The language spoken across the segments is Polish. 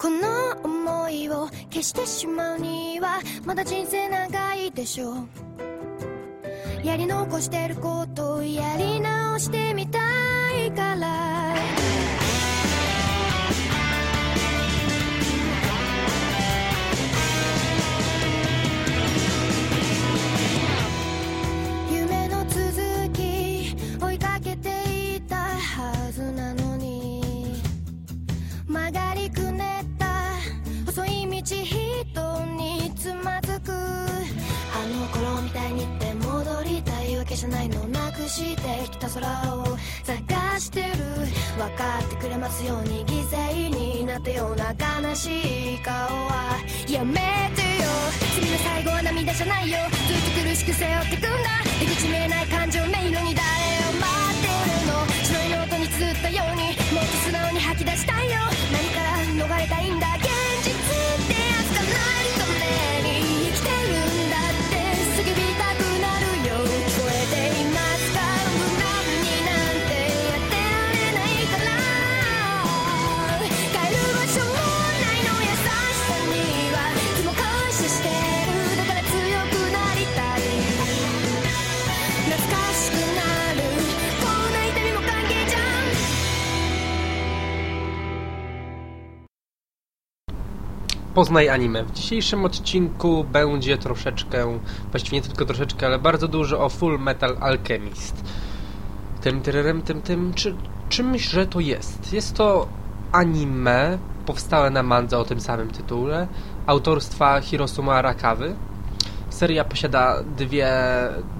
この思いを消してしまうにはまだ人生長いでしょう。やり残してることをやり直してみたいから。じゃないのなくしてきた空を探してる。分かってくれますように犠牲になったような悲しい顔は。やめてよ。次の最後は涙じゃないよ。ずっと苦しく背負ってくんだ。出口見えない感情迷路に誰を待 Poznaj anime. W dzisiejszym odcinku będzie troszeczkę, właściwie nie tylko troszeczkę, ale bardzo dużo o Full Metal Alchemist. Tym, tyryrym, tym, tym, czy, czymś, że to jest. Jest to anime powstałe na mandze o tym samym tytule, autorstwa Hirosuma Arakawy. Seria posiada dwie,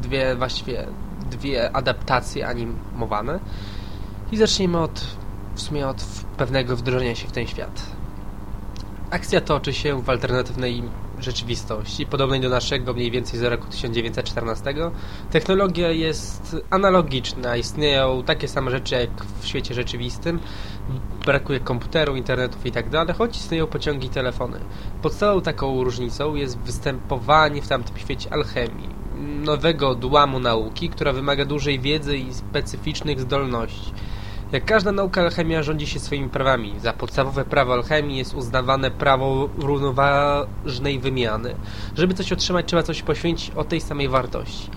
dwie właściwie dwie adaptacje animowane. I zacznijmy od, w sumie od pewnego wdrożenia się w ten świat. Akcja toczy się w alternatywnej rzeczywistości, podobnej do naszego mniej więcej z roku 1914. Technologia jest analogiczna, istnieją takie same rzeczy jak w świecie rzeczywistym, brakuje komputerów, internetów itd., choć istnieją pociągi i telefony. Podstawową taką różnicą jest występowanie w tamtym świecie alchemii, nowego odłamu nauki, która wymaga dużej wiedzy i specyficznych zdolności. Jak każda nauka alchemia rządzi się swoimi prawami. Za podstawowe prawo alchemii jest uznawane prawo równoważnej wymiany. Żeby coś otrzymać, trzeba coś poświęcić o tej samej wartości.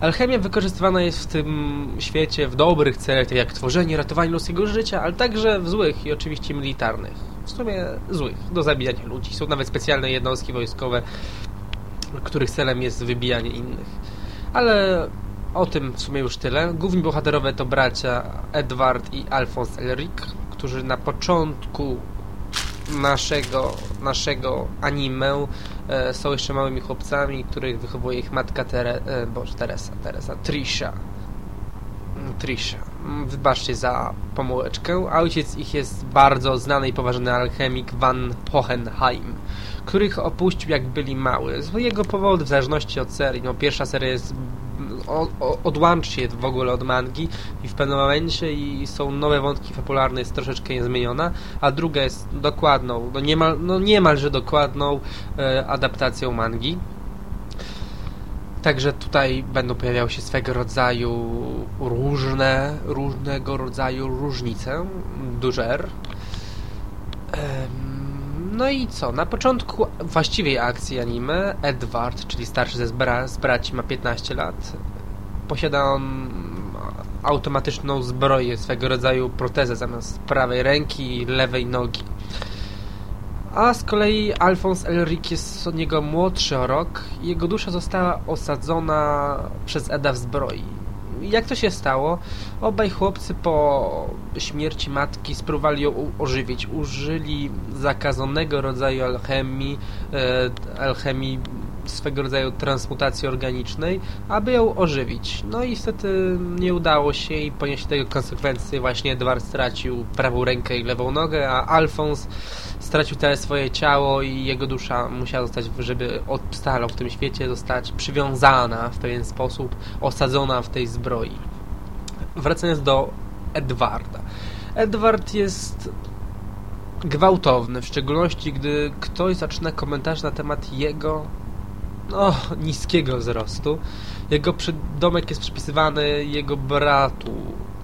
Alchemia wykorzystywana jest w tym świecie w dobrych celach, tak jak tworzenie, ratowanie ludzkiego życia, ale także w złych i oczywiście militarnych. W sumie złych, do zabijania ludzi. Są nawet specjalne jednostki wojskowe, których celem jest wybijanie innych. Ale o tym w sumie już tyle. Główni bohaterowie to bracia Edward i Alphonse Elric, którzy na początku naszego, naszego anime e, są jeszcze małymi chłopcami, których wychowuje ich matka Tere, e, Boże, Teresa, Teresa, Trisha. Trisha. Wybaczcie za pomyłeczkę. Ojciec ich jest bardzo znany i poważny alchemik Van Hohenheim, których opuścił jak byli mały. Z jego powodu, w zależności od serii. No, pierwsza seria jest o, o, odłączy się w ogóle od mangi i w pewnym momencie i są nowe wątki fabularne, jest troszeczkę niezmieniona, a druga jest dokładną, no, niemal, no niemalże dokładną e, adaptacją mangi. Także tutaj będą pojawiały się swego rodzaju różne, różnego rodzaju różnice, dużer. Em, no i co? Na początku właściwej akcji anime Edward, czyli starszy ze z braci, ma 15 lat. Posiada on automatyczną zbroję, swego rodzaju protezę zamiast prawej ręki i lewej nogi. A z kolei Alphonse Elric jest od niego młodszy o rok i jego dusza została osadzona przez Eda w zbroi. Jak to się stało? Obaj chłopcy po śmierci matki spróbowali ją ożywić. Użyli zakazanego rodzaju alchemii, e, alchemii swego rodzaju transmutacji organicznej, aby ją ożywić. No i niestety nie udało się i ponieśli tego konsekwencje właśnie Edward stracił prawą rękę i lewą nogę, a Alfons stracił całe swoje ciało i jego dusza musiała zostać, żeby obstalał w tym świecie, zostać przywiązana w pewien sposób, osadzona w tej zbroi. Wracając do Edwarda. Edward jest gwałtowny, w szczególności gdy ktoś zaczyna komentarz na temat jego no, niskiego wzrostu. Jego przydomek jest przypisywany jego bratu,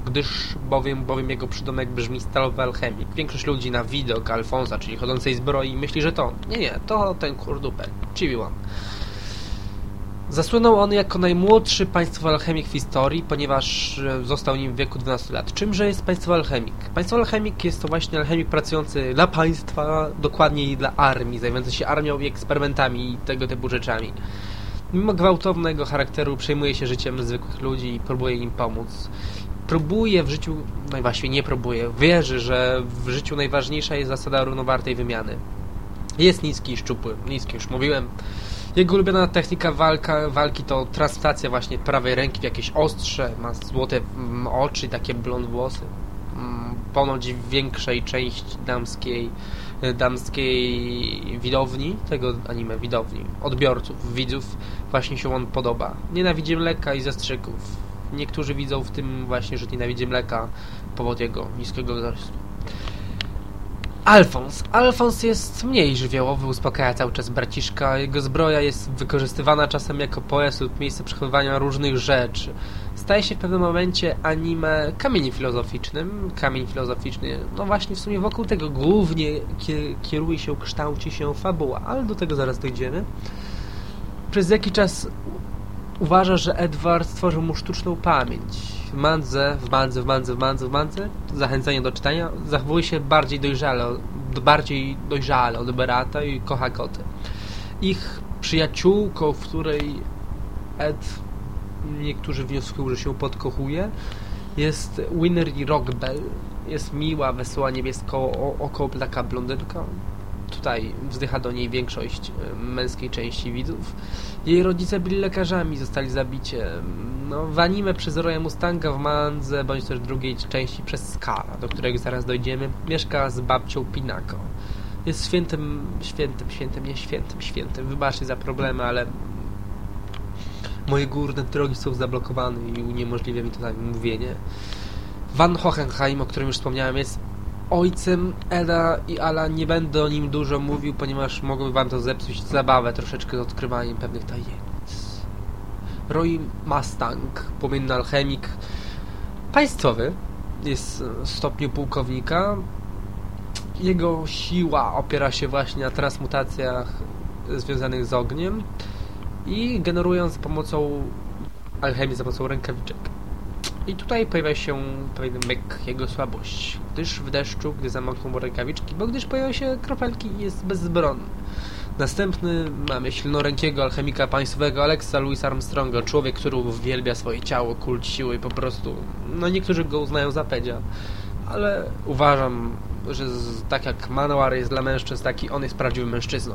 gdyż bowiem, bowiem jego przydomek brzmi stalowy alchemik. Większość ludzi na widok Alfonsa, czyli chodzącej zbroi, myśli, że to. Nie, nie, to ten kurdupel. Chibi-Wan. Zasłynął on jako najmłodszy państwowy alchemik w historii, ponieważ e, został nim w wieku 12 lat. Czymże jest państwowy alchemik? Państwowy alchemik jest to właśnie alchemik pracujący dla państwa, dokładniej dla armii, zajmujący się armią i eksperymentami i tego typu rzeczami. Mimo gwałtownego charakteru przejmuje się życiem zwykłych ludzi i próbuje im pomóc. Próbuje w życiu, no nie próbuje, wierzy, że w życiu najważniejsza jest zasada równowartej wymiany. Jest niski i szczupły, niski już mówiłem. Jego ulubiona technika walka, walki to transmutacja właśnie prawej ręki w jakieś ostrze, ma złote mm, oczy i takie blond włosy. Mm, ponoć w większej części damskiej, damskiej widowni, tego anime widowni, odbiorców, widzów, właśnie się on podoba. Nienawidzi mleka i zastrzyków. Niektórzy widzą w tym właśnie, że nienawidzi mleka powód jego niskiego wzrostu. Alfons. Alfons jest mniej żywiołowy, uspokaja cały czas braciszka. Jego zbroja jest wykorzystywana czasem jako pojazd lub miejsce przechowywania różnych rzeczy. Staje się w pewnym momencie anime kamieniem filozoficznym. Kamień filozoficzny, no właśnie w sumie wokół tego głównie kieruje się, kształci się fabuła, ale do tego zaraz dojdziemy. Przez jakiś czas uważa, że Edward stworzył mu sztuczną pamięć w mandze, w mandze, w mandze, w mandze, w mandze, zachęcenie do czytania, zachowuje się bardziej dojrzale, bardziej dojrzale od Berata i kocha koty. Ich przyjaciółką, w której Ed, niektórzy wnioskują, że się podkochuje, jest Winnery Rockbell. Jest miła, wesoła, niebiesko okołoplaka blondynka. Tutaj wzdycha do niej większość e, męskiej części widzów. Jej rodzice byli lekarzami, zostali zabici no, w anime przez Roya Mustanga w Mandze, bądź też drugiej części przez Skala, do którego zaraz dojdziemy, mieszka z babcią Pinako. Jest świętym, świętym, świętym, nie świętym, świętym. Wybaczcie za problemy, ale moje górne drogi są zablokowane i uniemożliwia mi tutaj mówienie. Van Hohenheim, o którym już wspomniałem, jest ojcem Eda i Ala. Nie będę o nim dużo mówił, ponieważ mogłoby wam to zepsuć zabawę troszeczkę z odkrywaniem pewnych tajemnic. Roy Mustang, płomienny alchemik państwowy, jest w stopniu pułkownika. Jego siła opiera się właśnie na transmutacjach związanych z ogniem i generują za pomocą alchemii, za pomocą rękawiczek. I tutaj pojawia się pewien myk, jego słabość, gdyż w deszczu, gdy zamokną mu rękawiczki, bo gdyż pojawiają się kropelki jest bezbronny. Następny mamy silnorękiego alchemika państwowego Alexa Louis Armstronga, człowiek, który uwielbia swoje ciało, kult siły i po prostu, no niektórzy go uznają za pedzia, ale uważam, że z, tak jak Manowar jest dla mężczyzn, taki on jest prawdziwym mężczyzną.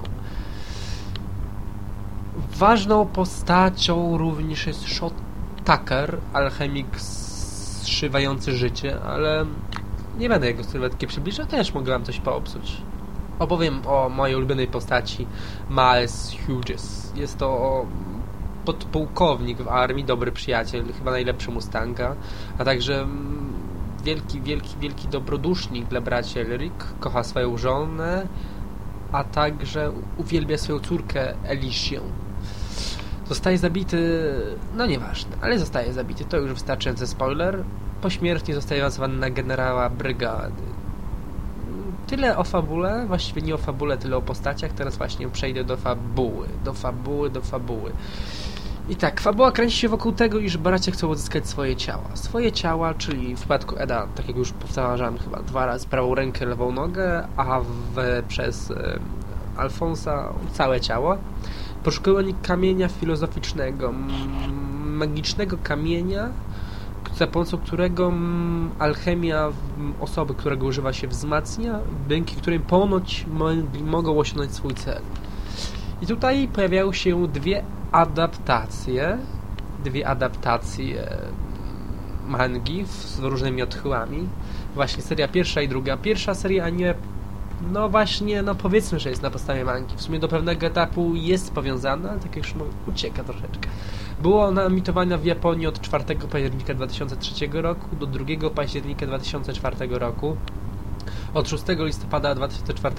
Ważną postacią również jest Shot Tucker, alchemik zszywający życie, ale nie będę jego sylwetki przybliżał, też mogę wam coś poopsuć. Opowiem o mojej ulubionej postaci Miles Hughes. Jest to podpułkownik w armii, dobry przyjaciel, chyba najlepszy Mustanga, a także mm, wielki, wielki, wielki dobrodusznik dla braci Elric, kocha swoją żonę, a także uwielbia swoją córkę Elisię. Zostaje zabity, no nieważne, ale zostaje zabity, to już wystarczający spoiler. Po śmierci zostaje awansowany na generała brygady tyle o fabule, właściwie nie o fabule, tyle o postaciach. Teraz właśnie przejdę do fabuły, do fabuły, do fabuły. I tak, fabuła kręci się wokół tego, iż bracia chcą odzyskać swoje ciała. Swoje ciała, czyli w przypadku Eda, tak jak już powtarzałem chyba dwa razy, prawą rękę, lewą nogę, a w, przez e, Alfonsa całe ciało. Poszukują oni kamienia filozoficznego, magicznego kamienia, za pomocą którego alchemia osoby, którego używa się wzmacnia, dzięki którym ponoć mogą osiągnąć swój cel. I tutaj pojawiają się dwie adaptacje, dwie adaptacje mangi z różnymi odchyłami. Właśnie seria pierwsza i druga. Pierwsza seria nie no właśnie, no powiedzmy, że jest na podstawie mangi. W sumie do pewnego etapu jest powiązana, ale tak już ucieka troszeczkę. Było ona emitowana w Japonii od 4 października 2003 roku do 2 października 2004 roku. Od 6 listopada 2004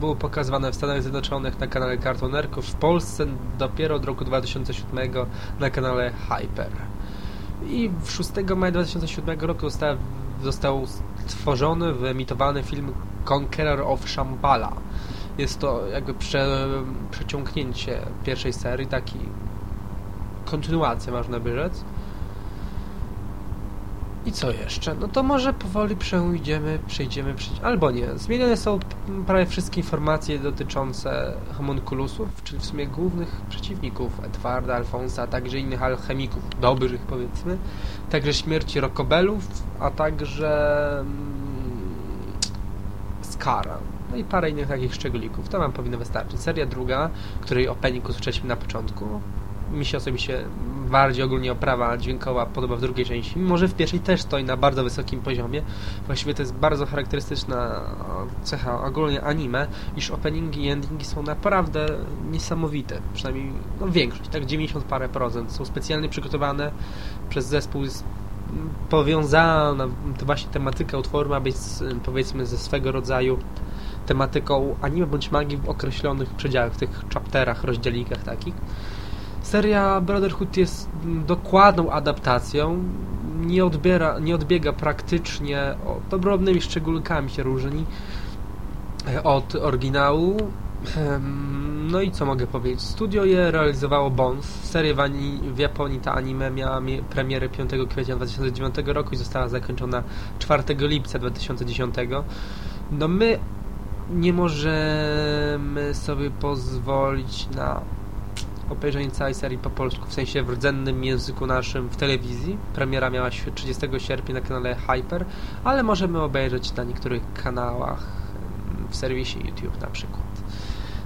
było pokazywane w Stanach Zjednoczonych na kanale Cartoon w Polsce dopiero od roku 2007 na kanale Hyper. I 6 maja 2007 roku został, został stworzony, wyemitowany film Conqueror of Shambhala. Jest to jakby prze, przeciągnięcie pierwszej serii, taki kontynuacja można by rzec. I co jeszcze? No to może powoli przejdziemy, przejdziemy, przejdziemy, albo nie. Zmienione są prawie wszystkie informacje dotyczące homunculusów, czyli w sumie głównych przeciwników Edwarda, Alfonsa, a także innych alchemików, dobrych powiedzmy, także śmierci Rokobelów, a także mm, Skara. No i parę innych takich szczególików. To wam powinno wystarczyć. Seria druga, której opening usłyszeliśmy na początku, mi się osobiście bardziej ogólnie oprawa dźwiękowa podoba w drugiej części, mimo że w pierwszej też stoi na bardzo wysokim poziomie. Właściwie to jest bardzo charakterystyczna cecha ogólnie anime, iż openingi i endingi są naprawdę niesamowite. Przynajmniej no, większość, tak 90 parę procent. Są specjalnie przygotowane przez zespół powiązana właśnie tematyka utworu ma być powiedzmy ze swego rodzaju tematyką anime bądź magii w określonych przedziałach, w tych chapterach, rozdzielnikach takich. Seria Brotherhood jest dokładną adaptacją, nie, odbiera, nie odbiega praktycznie, o, drobnymi szczególkami się różni e, od oryginału. No i co mogę powiedzieć? Studio je realizowało Bones. Seria w, w Japonii ta anime miała premierę 5 kwietnia 2009 roku i została zakończona 4 lipca 2010. No my nie możemy sobie pozwolić na obejrzenie całej serii po polsku, w sensie w rdzennym języku naszym w telewizji. Premiera miała się 30 sierpnia na kanale Hyper, ale możemy obejrzeć na niektórych kanałach w serwisie YouTube na przykład.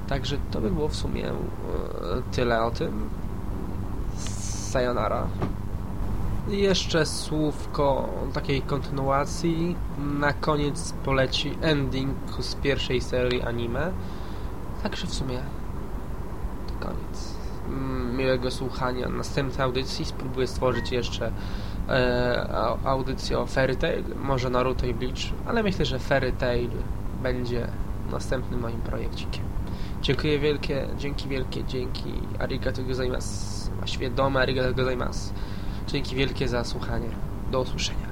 Także to by było w sumie e, tyle o tym. Sayonara. Jeszcze słówko takiej kontynuacji. Na koniec poleci ending z pierwszej serii anime. Także w sumie to koniec. Mm, miłego słuchania. Następnej audycji spróbuję stworzyć jeszcze e, audycję o Fairy Tail, może Naruto i Bleach, ale myślę, że Fairy Tail będzie następnym moim projekcikiem. Dziękuję wielkie, dzięki wielkie, dzięki arigato gozaimasu, właściwie dome arigato gozaimasu. Dzięki wielkie za słuchanie. Do usłyszenia.